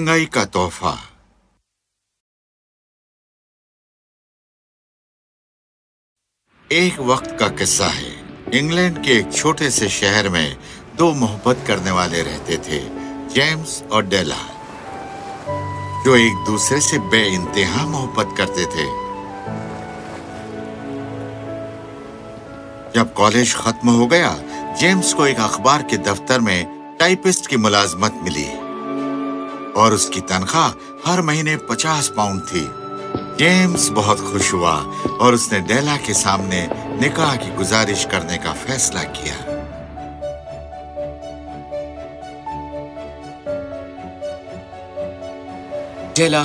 महँगाई का तोहफा एक वक्त का किस्सा है। इंग्लैंड के एक छोटे से शहर में दो मोहब्बत करने वाले रहते थे, जेम्स और डेला, जो एक दूसरे से बे इंतहा मोहब्बत करते थे। जब कॉलेज खत्म हो गया, जेम्स को एक अखबार के दफ्तर में टाइपिस्ट की मुलाजमत मिली। और उसकी तनख्वाह हर महीने पचास पाउंड थी। जेम्स बहुत खुश हुआ और उसने डेला के सामने निकाह की गुजारिश करने का फैसला किया। डेला,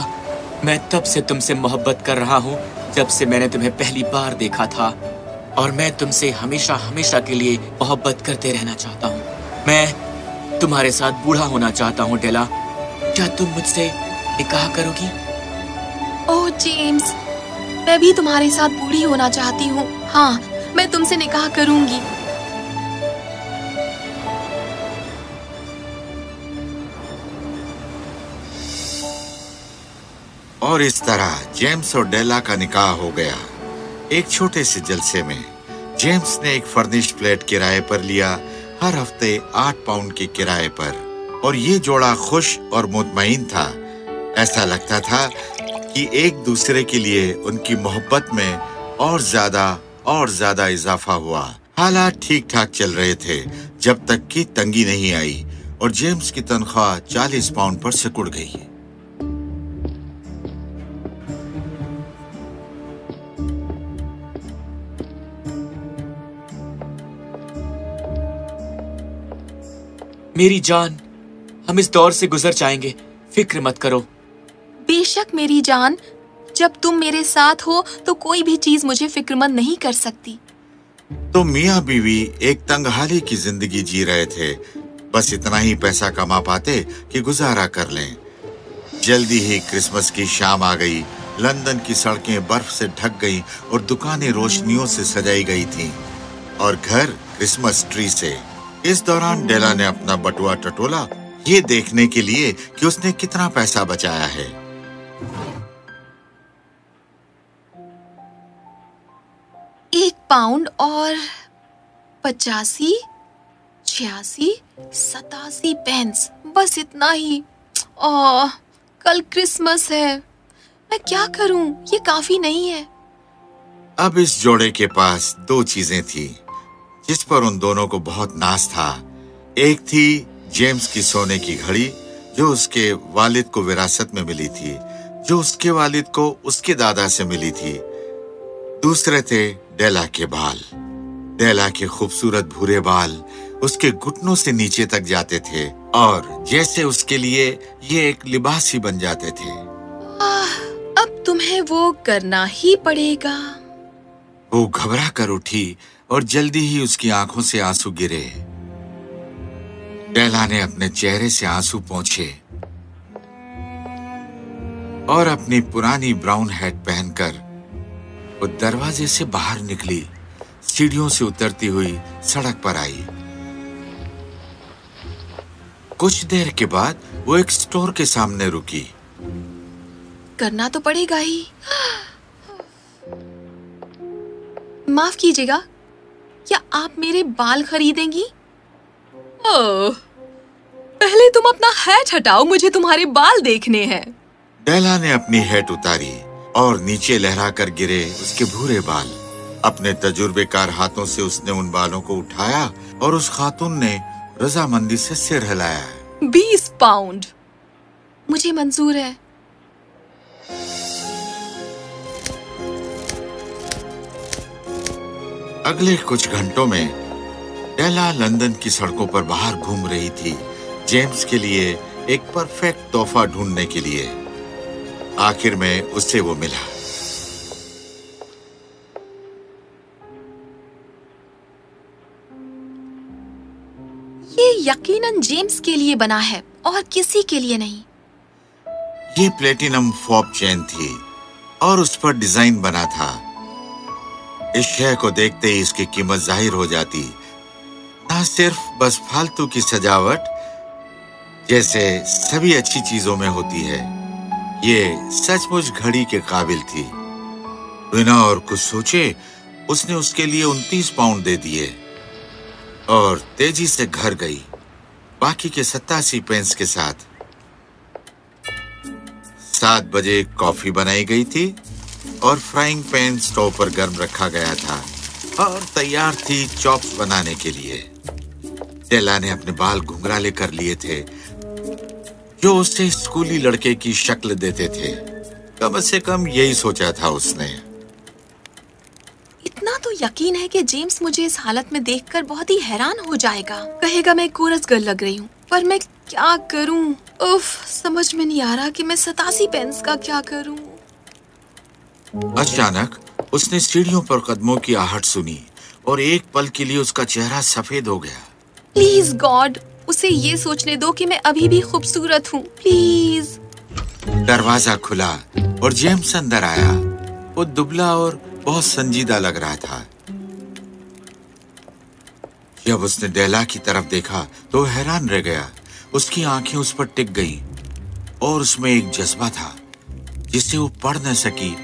मैं तब से तुमसे मोहब्बत कर रहा हूँ जब से मैंने तुम्हें पहली बार देखा था और मैं तुमसे हमेशा हमेशा के लिए मोहब्बत करते रहना चाहता हूँ। मैं तुम्हारे साथ बूढ़ा होना चाहता हूँ, डेला। क्या तुम मुझसे निकाह करोगी? ओह जेम्स मैं भी तुम्हारे साथ बूढ़ी होना चाहती हूँ। हाँ मैं तुमसे निकाह करूँगी। और इस तरह जेम्स और डेला का निकाह हो गया। एक छोटे से जलसे में जेम्स ने एक फर्निश्ड फ्लैट किराए पर लिया। हर हफ़्ते आठ पाउंड के किराए पर। और ये जोड़ा खुश और मुतमईन था। ऐसा लगता था कि एक दूसरे के लिए उनकी मोहब्बत में और ज़्यादा और ज़्यादा इजाफा हुआ। हालात ठीक ठाक चल रहे थे, जब तक कि तंगी नहीं आई और जेम्स की तनख्वाह चालीस पाउंड पर सिकुड़ गई। मेरी जान हम इस दौर से गुजर जाएँगे। फ़िक्र मत करो। बेशक मेरी जान जब तुम मेरे साथ हो तो कोई भी चीज़ मुझे फिक्रमंद नहीं कर सकती। तो मियाँ बीवी एक तंगहाली की ज़िंदगी जी रहे थे। बस इतना ही पैसा कमा पाते कि गुजारा कर लें। जल्दी ही क्रिसमस की शाम आ गई। लंदन की सड़कें बर्फ़ से ढक गईं और दुकानें रोशनियों से सजाई गई थीं। और घर क्रिसमस ट्री से। इस दौरान डेला ने अपना बटुआ टटोला ये देखने के लिए कि उसने कितना पैसा बचाया है। एक पाउंड और पचासी छियासी सतासी पेंस बस इतना ही। ओ, कल क्रिसमस है। मैं क्या करूँ? ये काफ़ी नहीं है। अब इस जोड़े के पास दो चीज़ें थी जिस पर उन दोनों को बहुत नाज था। एक थी जेम्स की सोने की घड़ी जो उसके वालिद को विरासत में मिली थी जो उसके वालिद को उसके दादा से मिली थी। दूसरे थे डेला के बाल। डेला के खूबसूरत भूरे बाल उसके घुटनों से नीचे तक जाते थे और जैसे उसके लिए ये एक लिबास ही बन जाते थे। आह, अब तुम्हें वो करना ही पड़ेगा। वो घबरा कर उठी और जल्दी ही उसकी आँखों से आँसू गिरे। डेला ने अपने चेहरे से आँसू पहुँचे और अपनी पुरानी ब्राउन हैट पहनकर वो दरवाजे से बाहर निकली सीढ़ियों से उतरती हुई सड़क पर आई। कुछ देर के बाद वो एक स्टोर के सामने रुकी। करना तो पड़ेगा ही। माफ़ कीजिएगा क्या आप मेरे बाल खरीदेंगी? ओह, पहले तुम अपना हैट हटाओ मुझे तुम्हारे बाल देखने हैं। डेला ने अपनी हैट उतारी और नीचे लहरा कर गिरे उसके भूरे बाल। अपने तजुर्बेकार हाथों से उसने उन बालों को उठाया और उस खातून ने रजामंदी से सिर हिलाया बीस पाउंड। मुझे मंजूर है। अगले कुछ घंटों में डेला लंदन की सड़कों पर बाहर घूम रही थी। जेम्स के लिए एक परफेक्ट तोहफा ढूँढने के लिए। आखिर में उससे वो मिला। ये यकीनन जेम्स के लिए बना है और किसी के लिए नहीं। ये प्लेटिनम फॉप चेन थी और उस पर डिज़ाइन बना था। इस शय को देखते ही इसकी कीमत ज़ाहिर हो जाती। ना सिर्फ़ बस फालतू की सजावट जैसे सभी अच्छी चीज़ों में होती है। ये सचमुच घड़ी के काबिल थी। बिना और कुछ सोचे, उसने उसके लिए उनतीस पाउंड दे दिए और तेज़ी से घर गई, बाकी के सत्तासी पेंस के साथ। सात बजे कॉफ़ी बनाई गई थी और फ्राइंग पैन स्टोव पर गर्म रखा गया था और तैयार थी चॉप्स बनाने के लिए। डेला ने अपने बाल घुंघराले कर लिए थे जो उससे स्कूली लड़के की शक्ल देते थे कम से कम यही सोचा था उसने। इतना तो यकीन है कि जेम्स मुझे इस हालत में देखकर बहुत ही हैरान हो जाएगा। कहेगा मैं कोरस गर्ल लग रही हूँ पर मैं क्या करूँ? उफ समझ में नहीं आ रहा कि मैं सतासी पेंस का क्या करूँ। अचानक उसने सीढ़ियों पर कदमों की आहट सुनी और एक पल के लिए उसका चेहरा सफ़ेद हो गया। प्लीज़ गॉड उसे ये सोचने दो कि मैं अभी भी खूबसूरत हूँ। प्लीज़। दरवाज़ा खुला और जेम्स अंदर आया। वो दुबला और बहुत संजीदा लग रहा था। जब उसने डेला की तरफ़ देखा तो हैरान रह गया। उसकी आँखें उस पर टिक गईं और उसमें एक जज्बा था जिसे वो पढ़ न सकी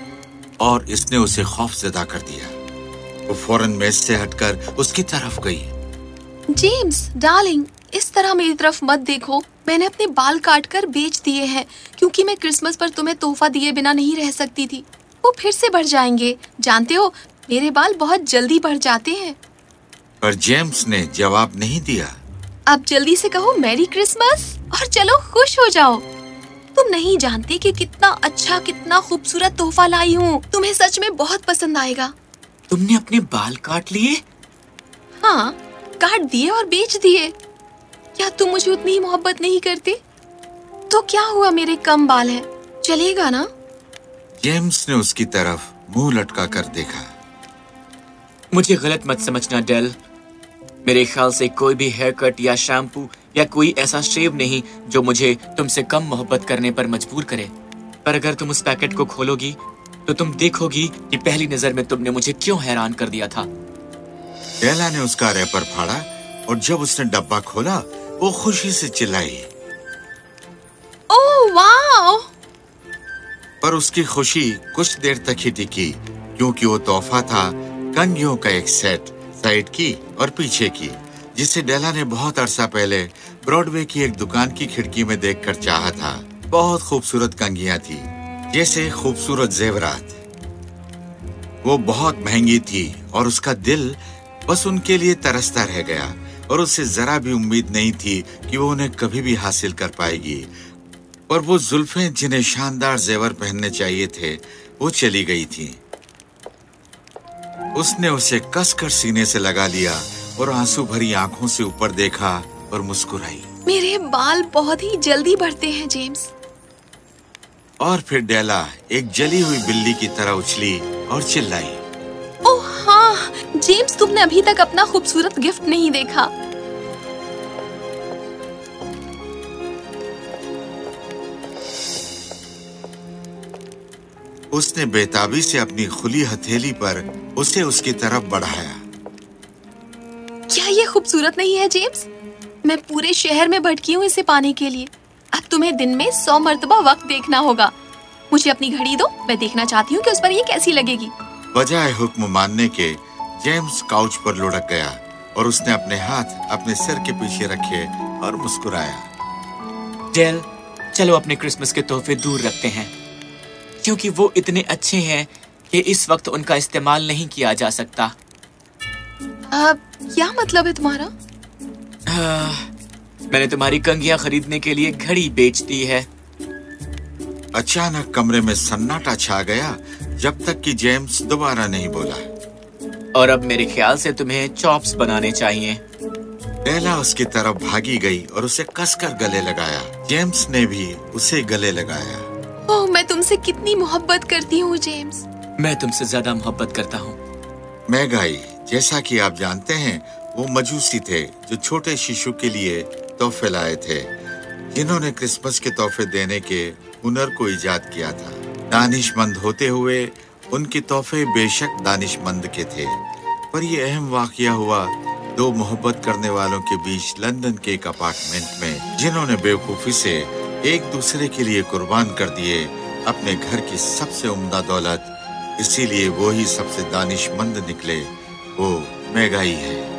और इसने उसे खौफ ज़्यादा कर दिया। वो फ़ौरन मेज से हटकर उसकी तरफ़ गई। जेम्स डार्लिंग इस तरह मेरी तरफ़ मत देखो। मैंने अपने बाल काट कर बेच दिए हैं क्योंकि मैं क्रिसमस पर तुम्हें तोहफा दिए बिना नहीं रह सकती थी। वो फिर से बढ़ जाएँगे। जानते हो मेरे बाल बहुत जल्दी बढ़ जाते हैं। पर जेम्स ने जवाब नहीं दिया। अब जल्दी से कहो मैरी क्रिसमस! और चलो खुश हो जाओ। तुम नहीं जानते कि कितना अच्छा कितना खूबसूरत तोहफा लाई हूँ। तुम्हें सच में बहुत पसंद आएगा। तुमने अपने बाल काट लिए? हाँ काट दिए और बेच दिए। क्या तुम मुझे उतनी ही मोहब्बत नहीं करते? तो क्या हुआ मेरे कम बाल हैं? चलेगा ना? जेम्स ने उसकी तरफ़ मुँह लटका कर देखा। मुझे गलत मत समझना डेल। मेरे ख्याल से कोई भी हेयर कट या शैम्पू या कोई ऐसा शेव नहीं जो मुझे तुमसे कम मोहब्बत करने पर मजबूर करे। पर अगर तुम उस पैकेट को खोलोगी तो तुम देखोगी कि पहली नज़र में तुमने मुझे क्यों हैरान कर दिया था। डेला ने उसका रैपर फाड़ा और जब उसने डब्बा खोला वो खुशी से चिल्लाई। ओह वाह पर उसकी खुशी कुछ देर तक ही टिकी क्योंकि वो तोहफा था कंगियों का एक सेट साइड की और पीछे की जिसे डेला ने बहुत अरसा पहले ब्रॉडवे की एक दुकान की खिड़की में देखकर चाहा था। बहुत खूबसूरत कंगियाँ थी जैसे खूबसूरत जेवरात। वो बहुत महँगी थी और उसका दिल बस उनके लिए तरसता रह गया। और उसे जरा भी उम्मीद नहीं थी कि वो उन्हें कभी भी हासिल कर पाएगी। और वो जुल्फें जिन्हें शानदार जेवर पहनने चाहिए थे वो चली गई थी। उसने उसे कसकर सीने से लगा लिया और आँसू भरी आँखों से ऊपर देखा और मुस्कुराई। मेरे बाल बहुत ही जल्दी बढ़ते हैं जेम्स। और फिर डेला एक जली हुई बिल्ली की तरह उछली और चिल्लाई। जेम्स तुमने अभी तक अपना खूबसूरत गिफ्ट नहीं देखा। उसने बेताबी से अपनी खुली हथेली पर उसे उसकी तरफ़ बढ़ाया। क्या ये खूबसूरत नहीं है जेम्स? मैं पूरे शहर में भटकी हूँ इसे पाने के लिए। अब तुम्हें दिन में सौ मरतबा वक्त देखना होगा। मुझे अपनी घड़ी दो मैं देखना चाहती हूँ कि उस पर ये कैसी लगेगी। बजाय हुक्म मानने के जेम्स काउच पर लुढ़क गया और उसने अपने हाथ अपने सिर के पीछे रखे और मुस्कुराया। डेल चलो अपने क्रिसमस के तोहफे दूर रखते हैं क्योंकि वो इतने अच्छे हैं कि इस वक्त उनका इस्तेमाल नहीं किया जा सकता। अब क्या मतलब है तुम्हारा? आह, मैंने तुम्हारी कंगियाँ खरीदने के लिए घड़ी बेच दी है। अचानक कमरे में सन्नाटा छा गया जब तक कि जेम्स दोबारा नहीं बोला। और अब मेरे ख्याल से तुम्हें चॉप्स बनाने चाहिए। बेला उसकी तरफ़ भागी गई और उसे कसकर गले लगाया। जेम्स ने भी उसे गले लगाया। ओह मैं तुमसे कितनी मोहब्बत करती हूँ जेम्स। मैं तुमसे ज़्यादा मोहब्बत करता हूँ। मैगाई जैसा कि आप जानते हैं वो मजूसी थे जो छोटे शिशु के लिए तोहफे लाए थे जिन्होंने क्रिसमस के तोहफे देने के हुनर को ईजाद किया था। दानिशमंद होते हुए उनके तोहफे बेशक दानिशमंद के थे, पर यह अहम वाकया हुआ दो मोहब्बत करने वालों के बीच लंदन के एक अपार्टमेंट में, जिन्होंने बेवकूफ़ी से एक दूसरे के लिए कुर्बान कर दिए अपने घर की सबसे उम्दा दौलत। इसीलिए वो ही सबसे दानिशमंद निकले, वो महँगाई है।